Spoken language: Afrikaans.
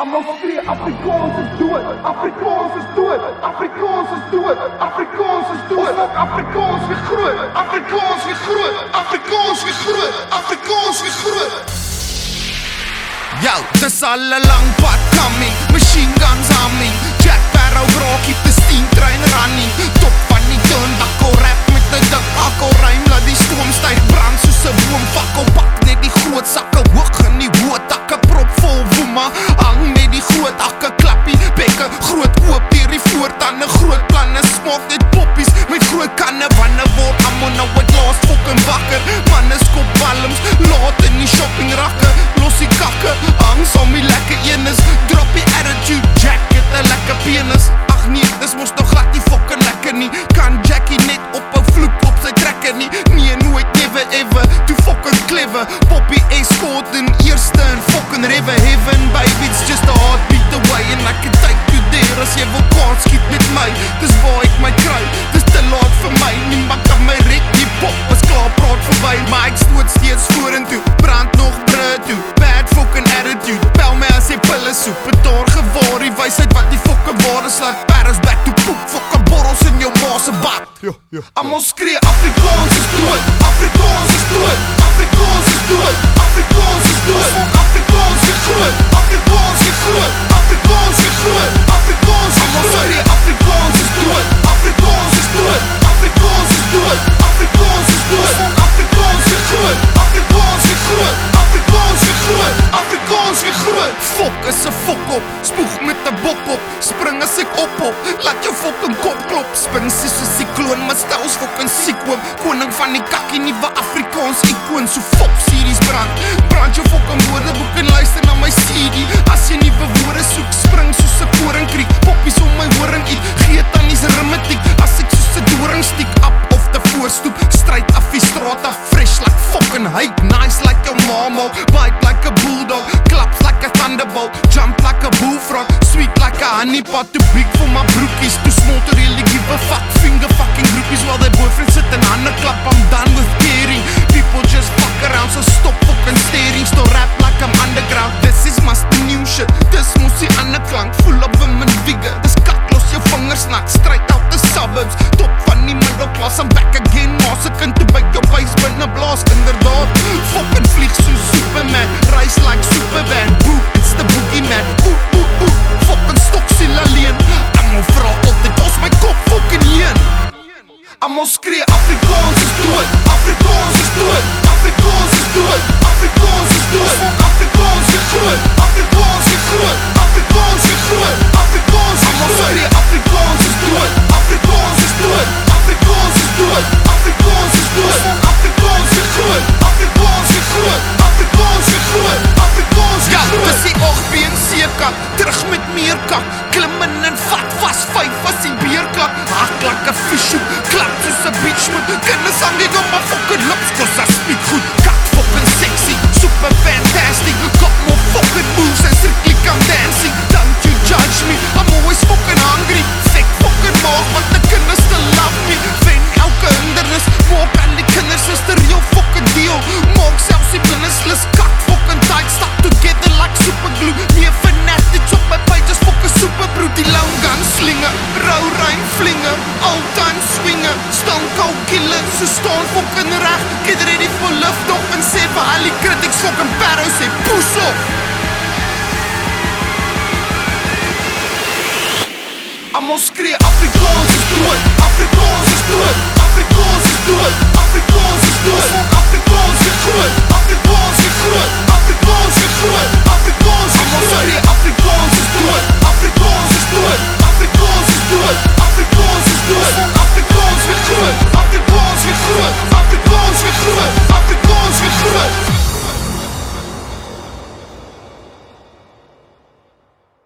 Almal skree Afrikaans is dood. Afrikaans is dood. Afrikaans is dood. Afrikaans is dood. Afrikaans weer groot. Afrikaans weer groot. Afrikaans weer groot. Afrikaans weer groot. Yo, dis al 'n lang pad coming. Machine guns humming. Jack Sparrow braak keep the steam train running. Top van die turnbakkel rap penis. Ag nee, dis mos nog glad nie fucking lekker nie. Kan Jackie net op 'n vloek op sy trekker nie. Nee, nooit never ever. Too fucking clever. Poppy escort in eerste en fucking river heaven baby. It's just a heartbeat away and I can take you there as jy wil kans skiet met my. Dis waar ek my kry. Dis te laat vir my. Niemand kan my red. Die pop was klaar praat verby, maar ek stoot steeds vorentoe. Brand nog brûd toe. Bad fucking attitude. Bel my as jy pille soep. Almal skree Afrikaans is dood. Afrikaans is dood. Afrikaans is dood. Afrikaans is dood. Afrikaans is groot. Afrikaans is groot. Spring as ek op op. Laat jou fucking kop klop. Spin soos 'n sikloon, maar stels fucking siek oom. Koning van die kakkie nuwe Afrikaans ikoon. So fok series. Brand a honeypot. Too big for my broekies. Too small to really give a fuck. Finger fucking groupies while their boyfriend sit and handen klap. I'm done with caring. People just fuck around, so stop fucking staring. Still rap like I'm underground. This is be new shit. Seekak. Terug met meer kak. Klim in en vat vas vyf as die beerklap. Hak like 'n fishhook. Klap soos 'n beachman. Kinders aan die dom maar fucking lips kos as speed goed. Kak fucking sexy. Super fantastic. Got more fucking moves and strictly come dancing. Slinger. Rou rein flinger. All time swinger. Stone cold killer. So staan fucking reg. Get ready for lift off en sê vir al die critics fucking barrow sê push off. Almal skree Afrikaans is dood